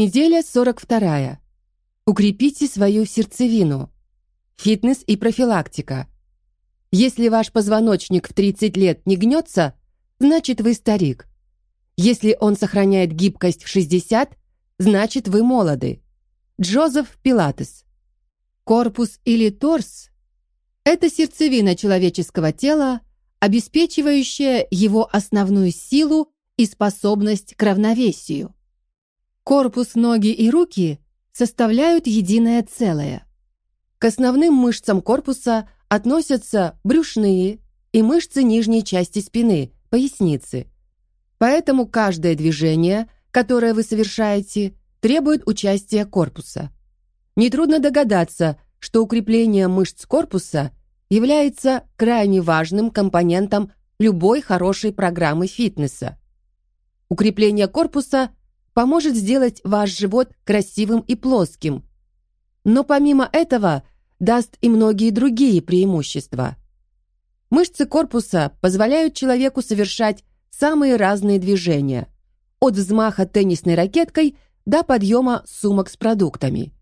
Неделя 42. Укрепите свою сердцевину. Фитнес и профилактика. Если ваш позвоночник в 30 лет не гнется, значит вы старик. Если он сохраняет гибкость в 60, значит вы молоды. Джозеф Пилатес. Корпус или торс – это сердцевина человеческого тела, обеспечивающая его основную силу и способность к равновесию. Корпус, ноги и руки составляют единое целое. К основным мышцам корпуса относятся брюшные и мышцы нижней части спины, поясницы. Поэтому каждое движение, которое вы совершаете, требует участия корпуса. Нетрудно догадаться, что укрепление мышц корпуса является крайне важным компонентом любой хорошей программы фитнеса. Укрепление корпуса поможет сделать ваш живот красивым и плоским. Но помимо этого даст и многие другие преимущества. Мышцы корпуса позволяют человеку совершать самые разные движения, от взмаха теннисной ракеткой до подъема сумок с продуктами.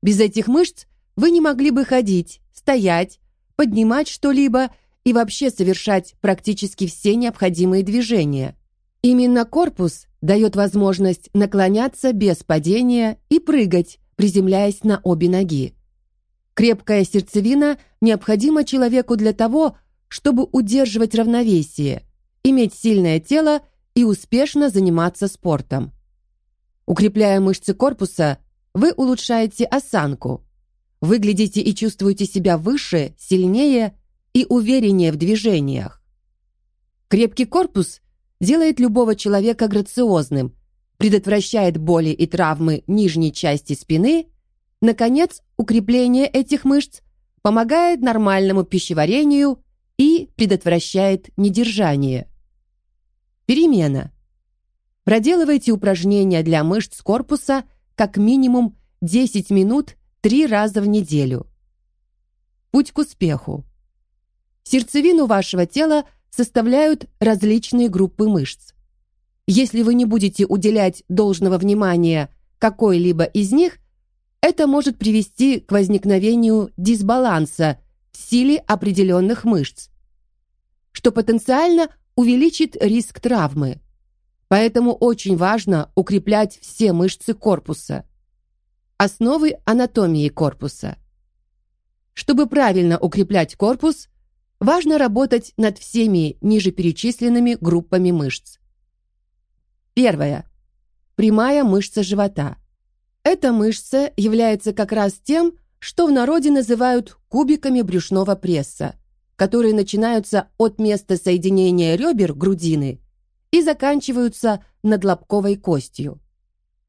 Без этих мышц вы не могли бы ходить, стоять, поднимать что-либо и вообще совершать практически все необходимые движения. Именно корпус дает возможность наклоняться без падения и прыгать, приземляясь на обе ноги. Крепкая сердцевина необходима человеку для того, чтобы удерживать равновесие, иметь сильное тело и успешно заниматься спортом. Укрепляя мышцы корпуса, вы улучшаете осанку. Выглядите и чувствуете себя выше, сильнее и увереннее в движениях. Крепкий корпус делает любого человека грациозным, предотвращает боли и травмы нижней части спины, наконец, укрепление этих мышц помогает нормальному пищеварению и предотвращает недержание. Перемена. Проделывайте упражнения для мышц корпуса как минимум 10 минут 3 раза в неделю. Путь к успеху. Сердцевину вашего тела – составляют различные группы мышц. Если вы не будете уделять должного внимания какой-либо из них, это может привести к возникновению дисбаланса в силе определенных мышц, что потенциально увеличит риск травмы. Поэтому очень важно укреплять все мышцы корпуса. Основы анатомии корпуса. Чтобы правильно укреплять корпус, важно работать над всеми ниже перечисленными группами мышц. Первая. Прямая мышца живота. Эта мышца является как раз тем, что в народе называют кубиками брюшного пресса, которые начинаются от места соединения ребер грудины и заканчиваются над лобковой костью.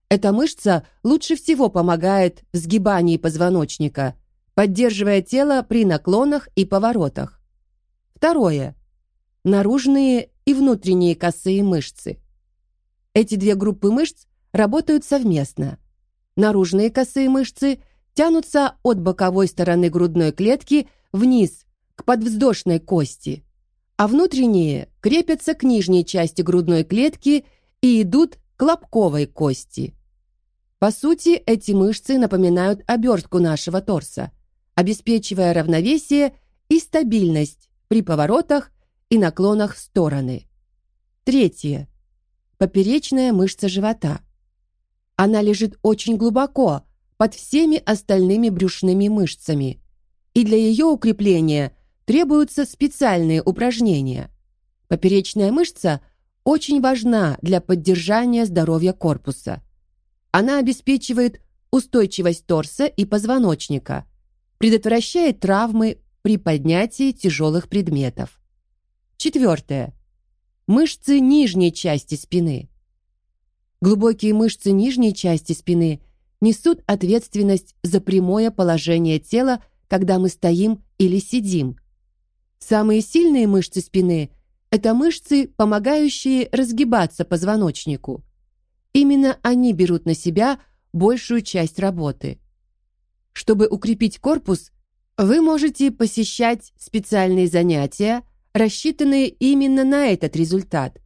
Эта мышца лучше всего помогает в сгибании позвоночника, поддерживая тело при наклонах и поворотах. Второе. Наружные и внутренние косые мышцы. Эти две группы мышц работают совместно. Наружные косые мышцы тянутся от боковой стороны грудной клетки вниз к подвздошной кости, а внутренние крепятся к нижней части грудной клетки и идут к лобковой кости. По сути, эти мышцы напоминают обертку нашего торса, обеспечивая равновесие и стабильность при поворотах и наклонах в стороны. Третье. Поперечная мышца живота. Она лежит очень глубоко, под всеми остальными брюшными мышцами, и для ее укрепления требуются специальные упражнения. Поперечная мышца очень важна для поддержания здоровья корпуса. Она обеспечивает устойчивость торса и позвоночника, предотвращает травмы при поднятии тяжелых предметов. Четвертое. Мышцы нижней части спины. Глубокие мышцы нижней части спины несут ответственность за прямое положение тела, когда мы стоим или сидим. Самые сильные мышцы спины – это мышцы, помогающие разгибаться позвоночнику. Именно они берут на себя большую часть работы. Чтобы укрепить корпус, вы можете посещать специальные занятия, рассчитанные именно на этот результат.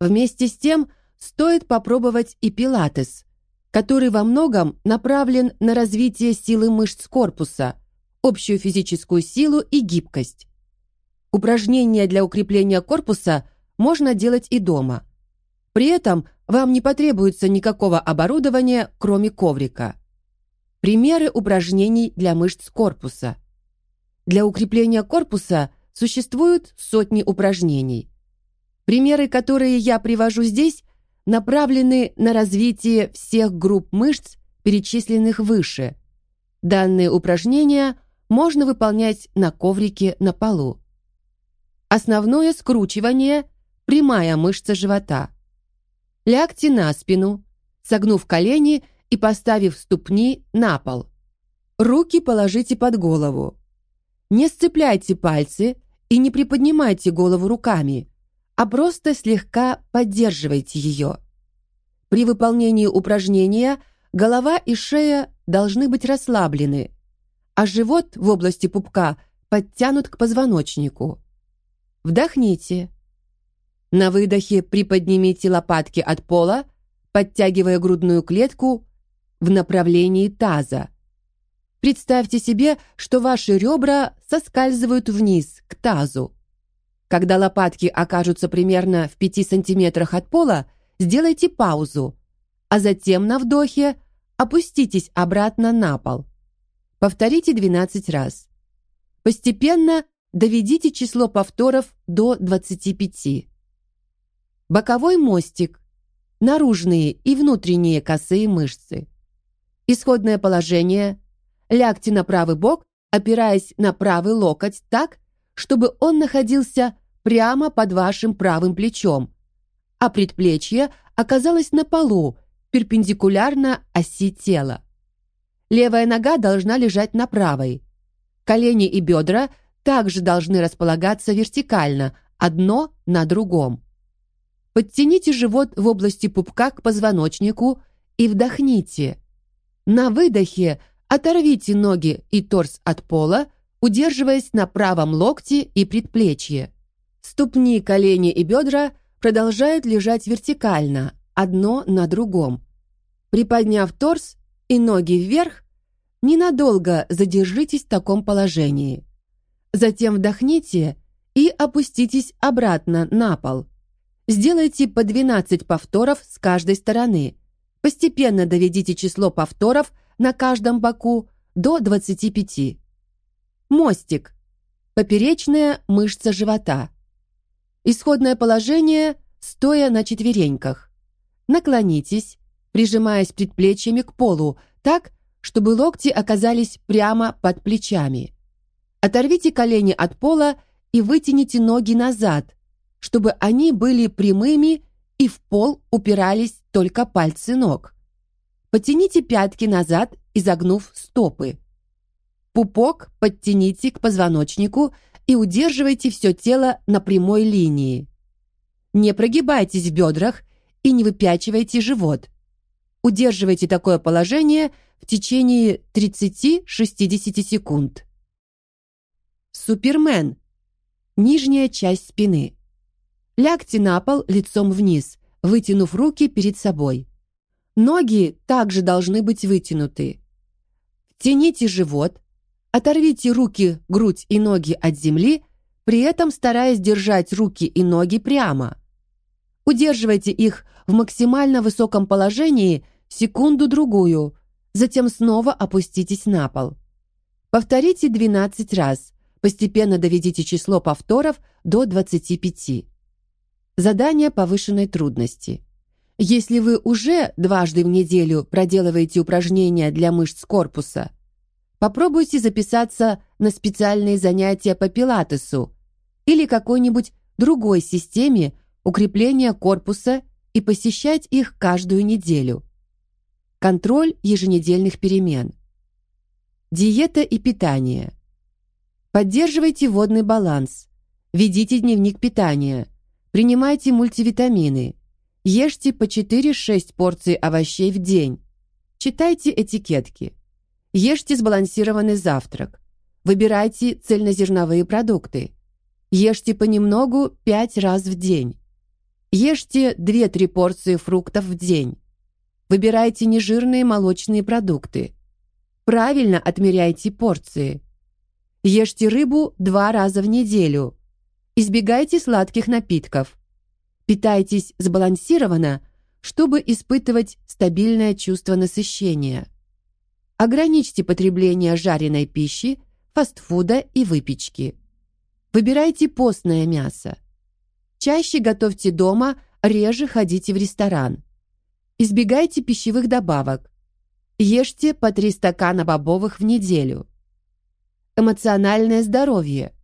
Вместе с тем, стоит попробовать и пилатес, который во многом направлен на развитие силы мышц корпуса, общую физическую силу и гибкость. Упражнения для укрепления корпуса можно делать и дома. При этом вам не потребуется никакого оборудования, кроме коврика. Примеры упражнений для мышц корпуса. Для укрепления корпуса существуют сотни упражнений. Примеры, которые я привожу здесь, направлены на развитие всех групп мышц, перечисленных выше. Данные упражнения можно выполнять на коврике на полу. Основное скручивание – прямая мышца живота. Лягте на спину, согнув колени и поставив ступни на пол. Руки положите под голову. Не сцепляйте пальцы и не приподнимайте голову руками, а просто слегка поддерживайте ее. При выполнении упражнения голова и шея должны быть расслаблены, а живот в области пупка подтянут к позвоночнику. Вдохните. На выдохе приподнимите лопатки от пола, подтягивая грудную клетку в направлении таза. Представьте себе, что ваши ребра соскальзывают вниз, к тазу. Когда лопатки окажутся примерно в 5 сантиметрах от пола, сделайте паузу, а затем на вдохе опуститесь обратно на пол. Повторите 12 раз. Постепенно доведите число повторов до 25. Боковой мостик. Наружные и внутренние косые мышцы. Исходное положение. Лягте на правый бок, опираясь на правый локоть так, чтобы он находился прямо под вашим правым плечом, а предплечье оказалось на полу, перпендикулярно оси тела. Левая нога должна лежать на правой. Колени и бедра также должны располагаться вертикально, одно на другом. Подтяните живот в области пупка к позвоночнику и вдохните. На выдохе оторвите ноги и торс от пола, удерживаясь на правом локте и предплечье. Ступни, колени и бедра продолжают лежать вертикально, одно на другом. Приподняв торс и ноги вверх, ненадолго задержитесь в таком положении. Затем вдохните и опуститесь обратно на пол. Сделайте по 12 повторов с каждой стороны. Постепенно доведите число повторов на каждом боку до 25. Мостик. Поперечная мышца живота. Исходное положение – стоя на четвереньках. Наклонитесь, прижимаясь предплечьями к полу, так, чтобы локти оказались прямо под плечами. Оторвите колени от пола и вытяните ноги назад, чтобы они были прямыми и в пол упирались только пальцы ног. Потяните пятки назад, изогнув стопы. Пупок подтяните к позвоночнику и удерживайте все тело на прямой линии. Не прогибайтесь в бедрах и не выпячивайте живот. Удерживайте такое положение в течение 30-60 секунд. Супермен. Нижняя часть спины. Лягте на пол лицом вниз, вытянув руки перед собой. Ноги также должны быть вытянуты. Тяните живот, оторвите руки, грудь и ноги от земли, при этом стараясь держать руки и ноги прямо. Удерживайте их в максимально высоком положении секунду-другую, затем снова опуститесь на пол. Повторите 12 раз, Постепенно доведите число повторов до 25. Задание повышенной трудности. Если вы уже дважды в неделю проделываете упражнения для мышц корпуса, попробуйте записаться на специальные занятия по пилатесу или какой-нибудь другой системе укрепления корпуса и посещать их каждую неделю. Контроль еженедельных перемен. Диета и питание. Поддерживайте водный баланс. Ведите дневник питания. Принимайте мультивитамины. Ешьте по 4-6 порций овощей в день. Читайте этикетки. Ешьте сбалансированный завтрак. Выбирайте цельнозерновые продукты. Ешьте понемногу 5 раз в день. Ешьте 2-3 порции фруктов в день. Выбирайте нежирные молочные продукты. Правильно отмеряйте порции. Ешьте рыбу два раза в неделю. Избегайте сладких напитков. Питайтесь сбалансированно, чтобы испытывать стабильное чувство насыщения. Ограничьте потребление жареной пищи, фастфуда и выпечки. Выбирайте постное мясо. Чаще готовьте дома, реже ходите в ресторан. Избегайте пищевых добавок. Ешьте по 3 стакана бобовых в неделю. Эмоциональное здоровье.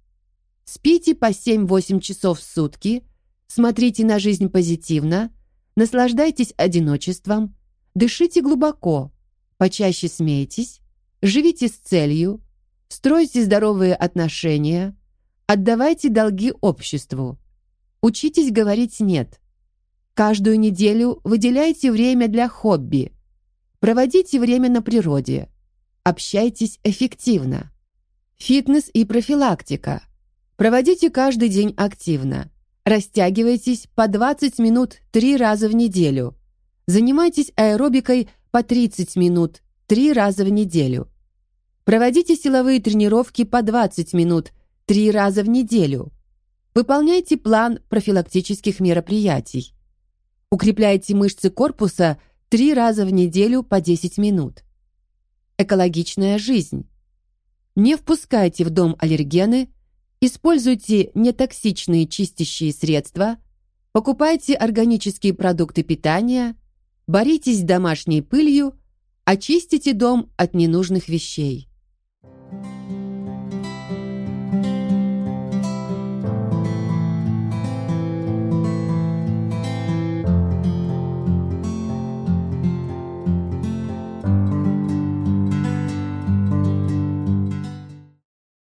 Спите по 7-8 часов в сутки, смотрите на жизнь позитивно, наслаждайтесь одиночеством, дышите глубоко, почаще смейтесь, живите с целью, стройте здоровые отношения, отдавайте долги обществу, учитесь говорить «нет», Каждую неделю выделяйте время для хобби. Проводите время на природе. Общайтесь эффективно. Фитнес и профилактика. Проводите каждый день активно. Растягивайтесь по 20 минут 3 раза в неделю. Занимайтесь аэробикой по 30 минут 3 раза в неделю. Проводите силовые тренировки по 20 минут 3 раза в неделю. Выполняйте план профилактических мероприятий. Укрепляйте мышцы корпуса три раза в неделю по 10 минут. Экологичная жизнь. Не впускайте в дом аллергены, используйте нетоксичные чистящие средства, покупайте органические продукты питания, боритесь с домашней пылью, очистите дом от ненужных вещей.